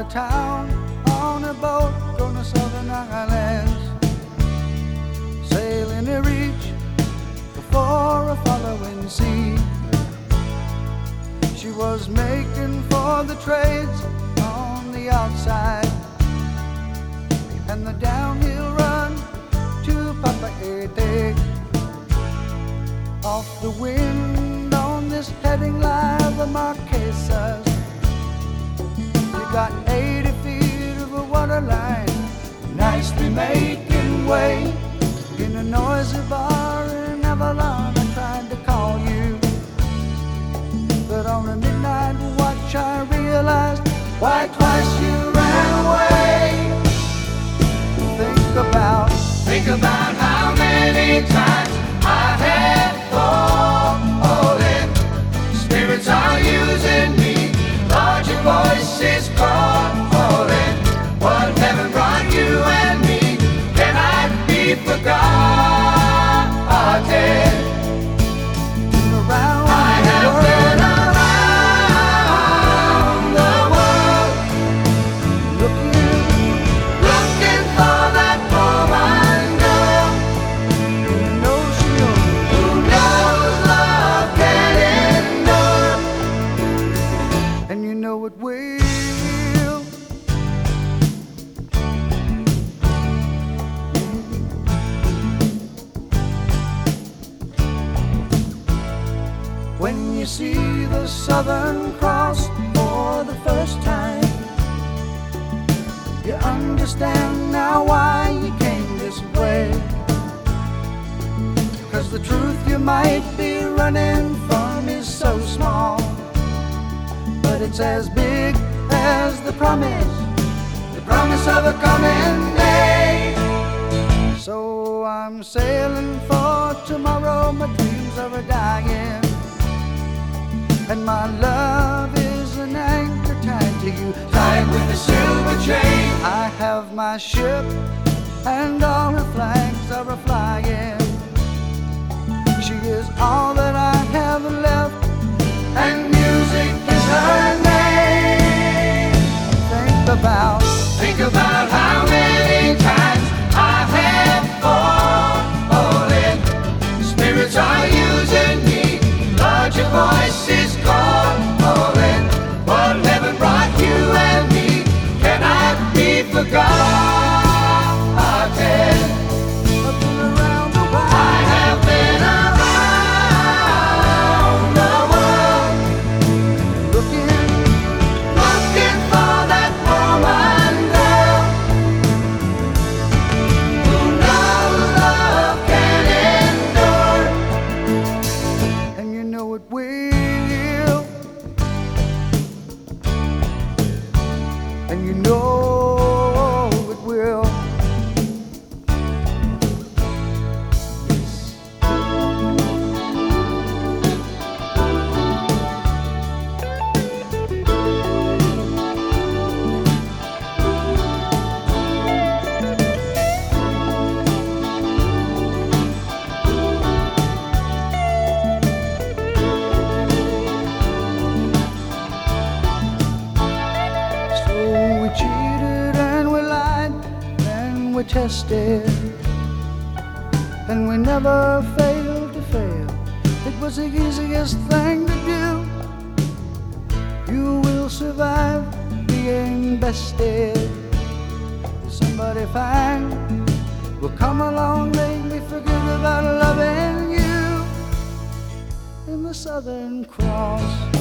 of town on a boat going to southern islands. Sailing to reach before a following sea. She was making for the trades on the outside and the downhill run to Papeete. Off the wind on this heading line, the Marquesas. Got 80 feet of a water line, nicely making way in a noisy bar in Avalon. I tried to call you, but on a midnight watch I realized why twice you ran away. Think about, Think about how many times see the Southern Cross for the first time, you understand now why you came this way. Cause the truth you might be running from is so small but it's as big as the promise, the promise of a coming day. So I'm sailing for tomorrow, my dreams are dying, and my love is an anchor tied to you, Tied with a silver chain, I have my ship, and all her flags are a flying. And you know tested and we never failed to fail. It was the easiest thing to do. You will survive being bested. Somebody fine will come along, make me forget about loving you in the Southern Cross.